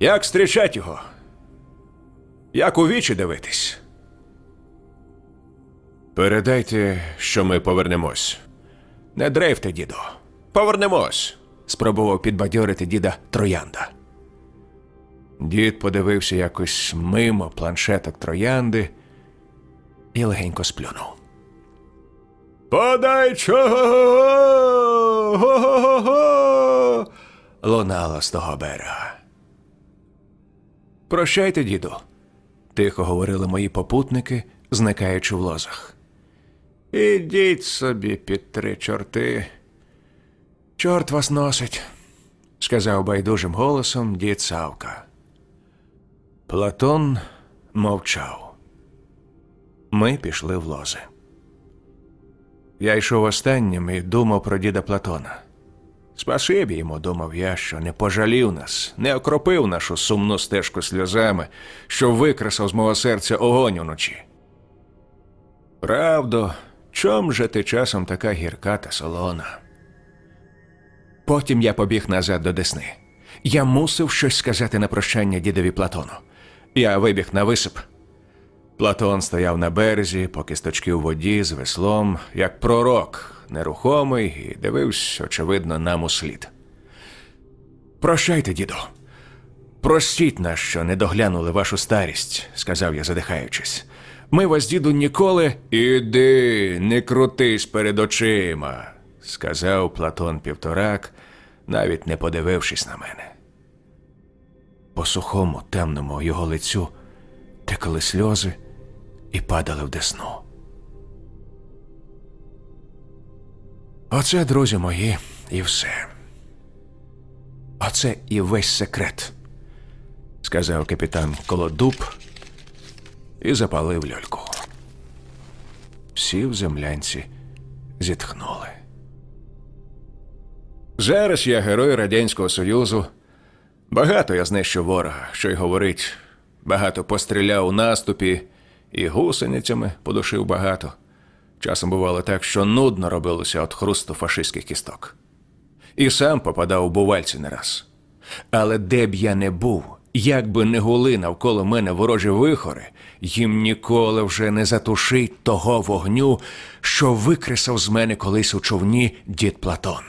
Як зустрічать його? Як у вічі дивитись? Передайте, що ми повернемось. Не дрейфте, діду. Повернемось. спробував підбадьорити діда Троянда. Дід подивився якось мимо планшеток троянди і легенько сплюнув. Подай чого. Лунало з того берега. Прощайте, діду, тихо говорили мої попутники, зникаючи в лозах. Ідіть собі під три чорти. Чорт вас носить, сказав байдужим голосом дід Савка. Платон мовчав. Ми пішли в лози. Я йшов останнім і думав про діда Платона. Спасибі йому, думав я, що не пожалів нас, не окропив нашу сумну стежку сльозами, що викресав з мого серця огонь уночі. Правдо, чом же ти часом така гірка та солона? Потім я побіг назад до Десни. Я мусив щось сказати на прощання дідові Платону. Я вибіг на висип. Платон стояв на березі, по кісточки у воді з веслом, як пророк, нерухомий, і дивився, очевидно, нам у слід. Прощайте, діду. Простіть нас, що не доглянули вашу старість, сказав я, задихаючись. Ми вас, діду, ніколи. Іди, не крутись перед очима, сказав Платон Півторак, навіть не подивившись на мене. По сухому, темному його лицю текали сльози і падали в десну. Оце, друзі мої, і все. Оце і весь секрет, сказав капітан Колодуб і запалив льольку. Всі в землянці зітхнули. Зараз я герой Радянського Союзу. Багато я знищив ворога, що й говорить. Багато постріляв у наступі і гусеницями подушив багато. Часом бувало так, що нудно робилося від хрусту фашистських кісток. І сам попадав у бувальці не раз. Але де б я не був, як би не гули навколо мене ворожі вихори, їм ніколи вже не затушить того вогню, що викресав з мене колись у човні дід Платон.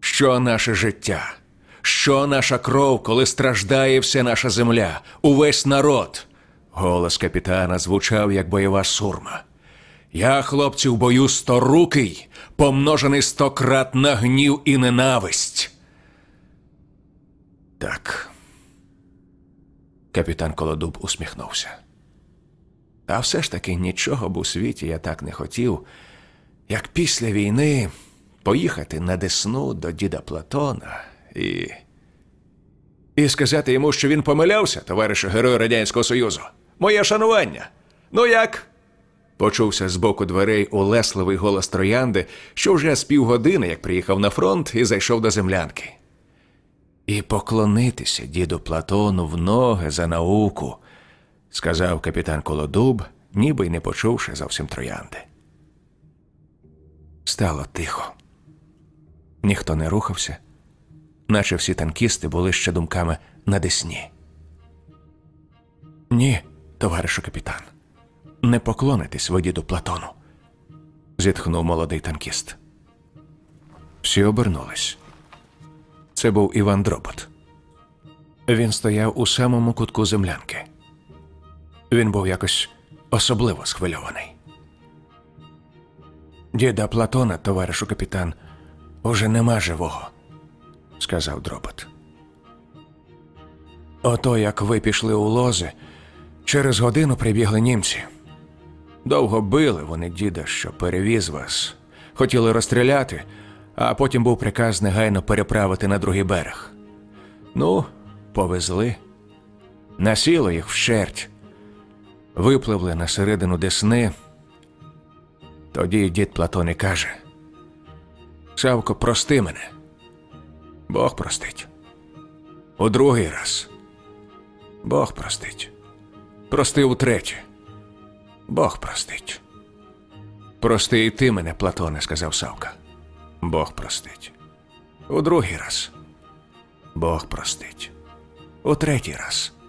Що наше життя? Що наша кров, коли страждає вся наша земля, увесь народ? Голос капітана звучав, як бойова сурма. Я, хлопці, в бою сторукий, помножений стократ на гнів і ненависть. Так. Капітан Колодуб усміхнувся. А все ж таки нічого б у світі я так не хотів, як після війни поїхати на Десну до діда Платона і. І сказати йому, що він помилявся, товаришу Герой Радянського Союзу. Моє шанування. Ну як? Почувся з боку дверей улесливий голос троянди, що вже з півгодини, як приїхав на фронт і зайшов до землянки. І поклонитися діду Платону в ноги за науку, сказав капітан Колодуб, ніби й не почувши зовсім троянди. Стало тихо. Ніхто не рухався, наче всі танкісти були ще думками на десні. Ні, товаришу капітан, не поклонитесь ви діду Платону, зітхнув молодий танкіст. Всі обернулись. Це був Іван Дробот. Він стояв у самому кутку землянки. Він був якось особливо схвильований. Діда Платона, товаришу капітан, уже нема живого, сказав Дробот. Ото як ви пішли у лози, через годину прибігли німці. Довго били вони діда, що перевіз вас. Хотіли розстріляти, а потім був приказ негайно переправити на другий берег. Ну, повезли, насіло їх вщерть, випливли на середину десни. Тоді дід Платон і каже: Савко, прости мене. Бог простить. У другий раз. Бог простить. Прости утретє. Бог простить. Прости і ти мене, Платоне, сказав Савка. Бог простить. У другий раз. Бог простить. У третій раз.